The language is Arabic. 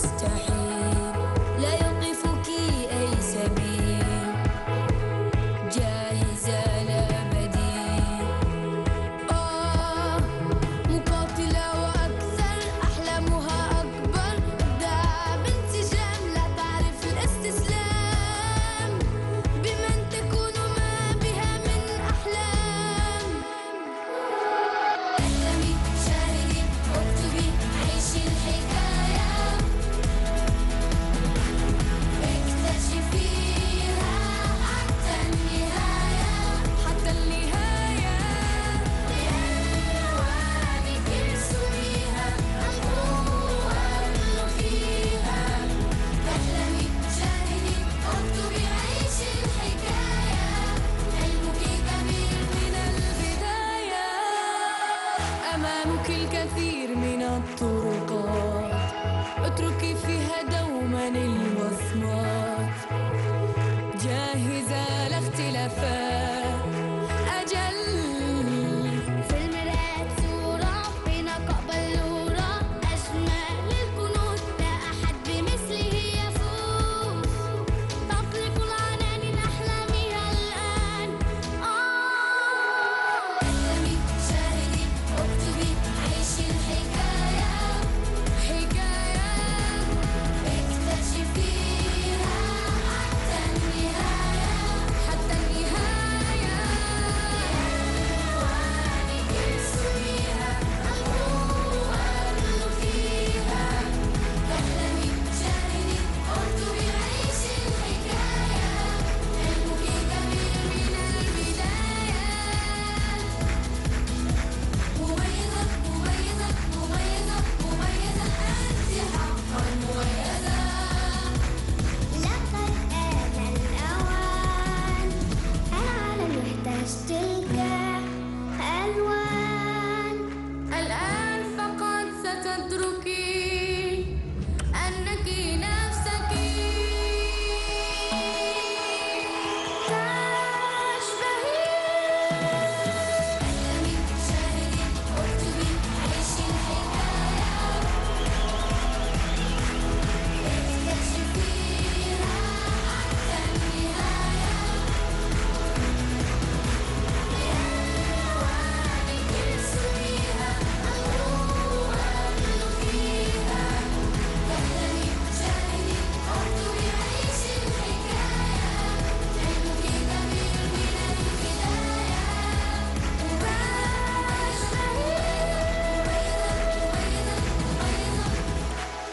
مستحيل. لا يوقفك أي سبيل. جاء عنك الكثير